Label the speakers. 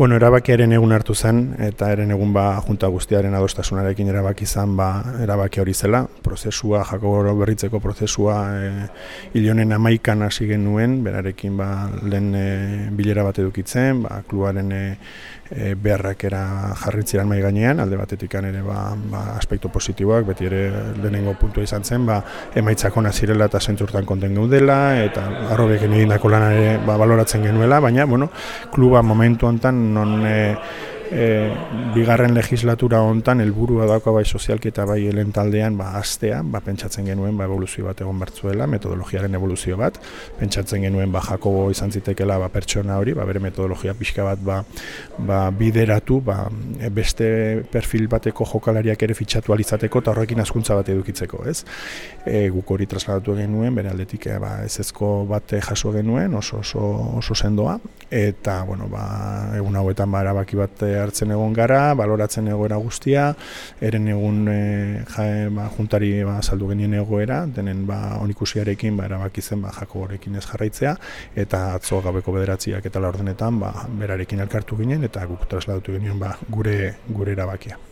Speaker 1: Bueno, erabakiaren egun hartu zen, eta eren egun ba, junta guztiaren adostasunarekin erabaki izan ba, erabaki hori zela. Prozesua, jakoboro berritzeko prozesua e, ilionen amaikan hasi genuen, berarekin ba, lehen e, bilera bat edukitzen, ba, kluaren e, e, beharrak era jarritziran mai gainean, alde batetik ere ba, ba, aspektu positiboak, beti ere lehenengo puntua izan zen, ba, emaitzak ona zirela eta zentzurtan konten gaudela, eta arrobekin egindako lan ere ba, baloratzen genuela, baina, bueno, kluba momentu hontan non e, e, bigarren legislatura hontan helburua dauka bai sozialki eta bai helen taldean ba astea, ba pentsatzen genuen ba evoluzio bat egon bertzuela, metodologiaren evoluzio bat, pentsatzen genuen ba Jakobo izan zitekeela ba pertsona hori, ba bere metodologia pixka bat ba, ba bideratu, ba beste perfil bateko jokalariak ere fitxatu alizateko eta horrekin askuntza bat edukitzeko, ez? E, guk hori trasladatu genuen, bere aldetik e, ba ezezko bat jaso genuen, oso oso oso sendoa eta bueno, ba egun hauetan ba erabaki bat hartzen egon gara, baloratzen egoera guztia, eren egun e, jae, ba, juntari ba, saldu genien egoera, denen ba, onikusiarekin ba, erabaki zen ba, jako horrekin ez jarraitzea, eta atzo gabeko bederatziak eta laurdenetan ba, berarekin elkartu ginen, eta guk trasladatu genien ba, gure, gure erabakia.